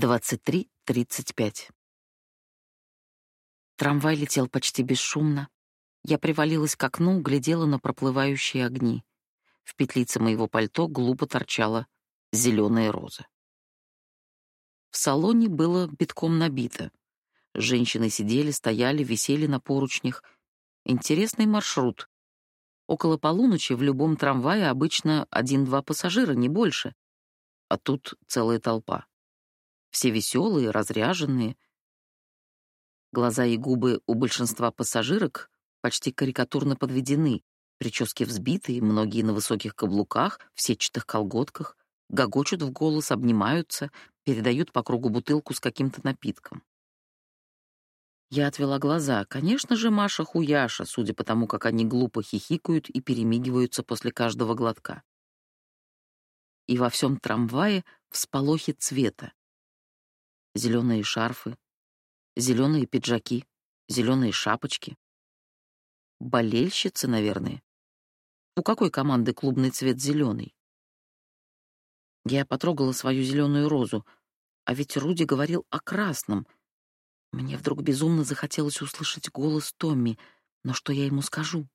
23.35. Трамвай летел почти бесшумно. Я привалилась к окну, глядела на проплывающие огни. В петлице моего пальто глупо торчала зеленая роза. В салоне было битком набито. Женщины сидели, стояли, висели на поручнях. Интересный маршрут. Около полуночи в любом трамвае обычно один-два пассажира, не больше. А тут целая толпа. Все веселые, разряженные. Глаза и губы у большинства пассажирок почти карикатурно подведены, прически взбитые, многие на высоких каблуках, в сетчатых колготках, гогочут в голос, обнимаются, передают по кругу бутылку с каким-то напитком. Я отвела глаза. Конечно же, Маша Хуяша, судя по тому, как они глупо хихикают и перемигиваются после каждого глотка. И во всем трамвае всполохи цвета зеленые шарфы, зеленые пиджаки, зеленые шапочки. Болельщицы, наверное. У какой команды клубный цвет зеленый? Я потрогала свою зеленую розу, а ведь Руди говорил о красном. Мне вдруг безумно захотелось услышать голос Томми, но что я ему скажу?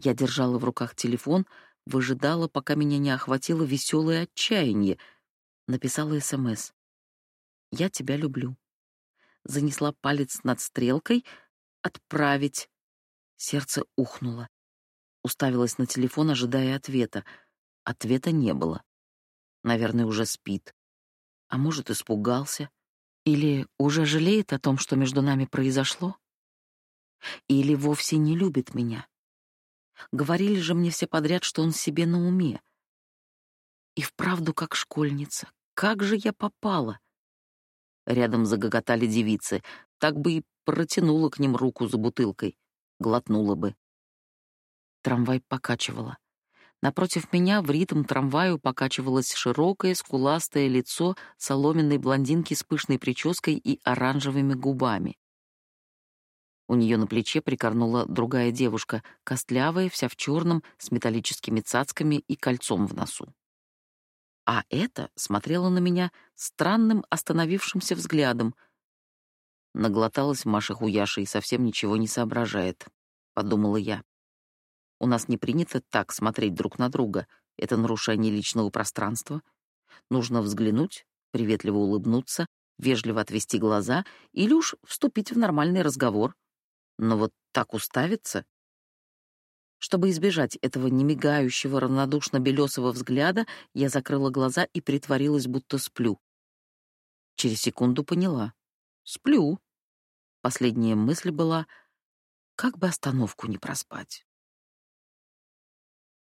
Я держала в руках телефон, выжидала, пока меня не охватило веселое отчаяние. Написала СМС. Я тебя люблю. Занесла палец над стрелкой. Отправить. Сердце ухнуло. Уставилась на телефон, ожидая ответа. Ответа не было. Наверное, уже спит. А может, испугался. Или уже жалеет о том, что между нами произошло? Или вовсе не любит меня? Говорили же мне все подряд, что он себе на уме. И вправду как школьница. Как же я попала? Рядом загоготали девицы. Так бы и протянула к ним руку за бутылкой. Глотнула бы. Трамвай покачивала. Напротив меня в ритм трамваю покачивалось широкое, скуластое лицо соломенной блондинки с пышной прической и оранжевыми губами. У нее на плече прикорнула другая девушка, костлявая, вся в черном, с металлическими цацками и кольцом в носу. А эта смотрела на меня странным остановившимся взглядом. Наглоталась Маша Хуяша и совсем ничего не соображает, подумала я. У нас не принято так смотреть друг на друга. Это нарушение личного пространства. Нужно взглянуть, приветливо улыбнуться, вежливо отвести глаза или уж вступить в нормальный разговор. Но вот так уставиться чтобы избежать этого немигающего, равнодушно-белесого взгляда, я закрыла глаза и притворилась, будто сплю. Через секунду поняла. Сплю. Последняя мысль была, как бы остановку не проспать.